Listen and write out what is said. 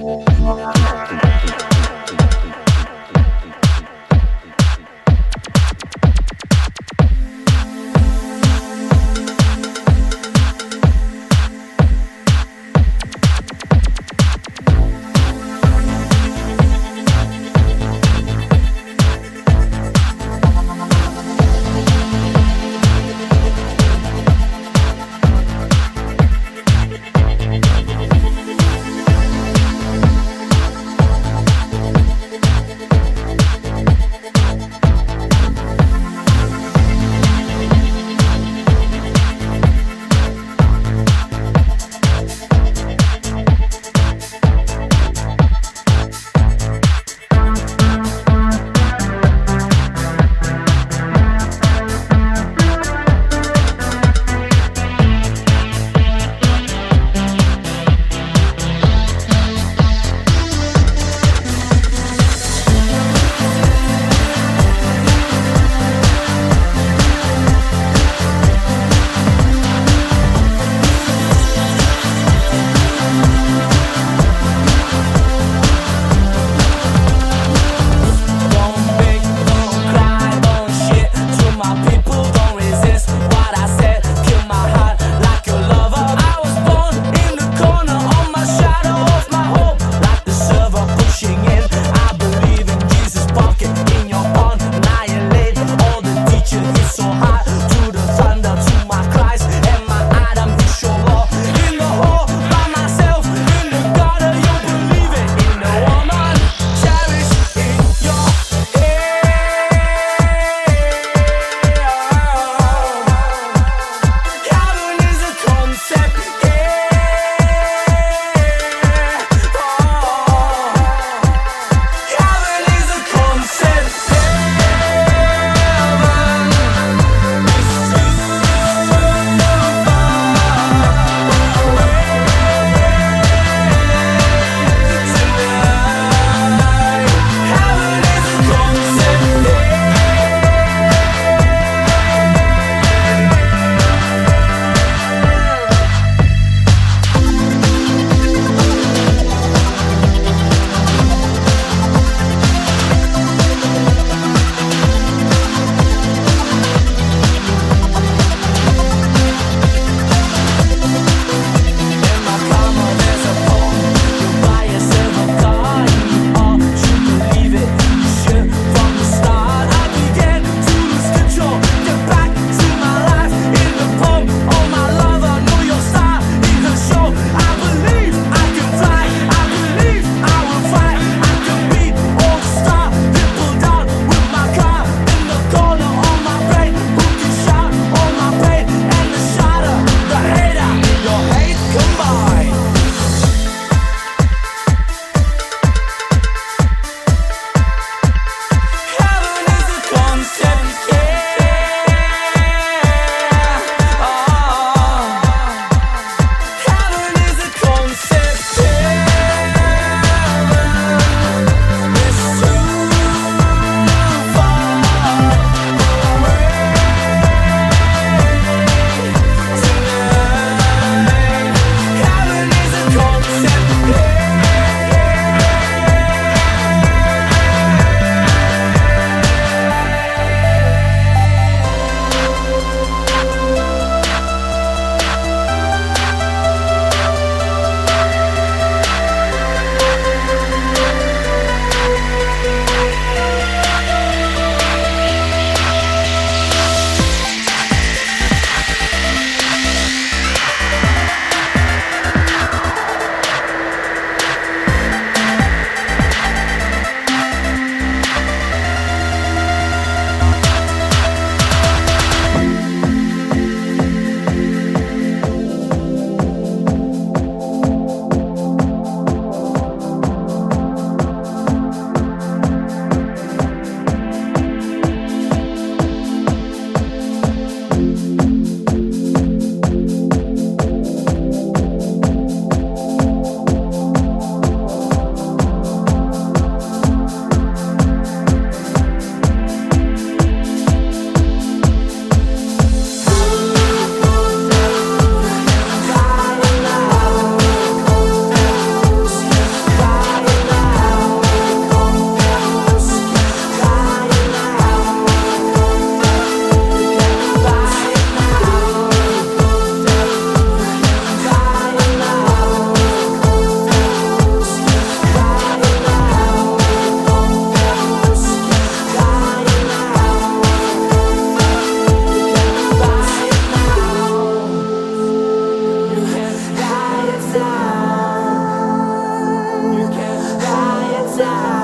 Thank desire.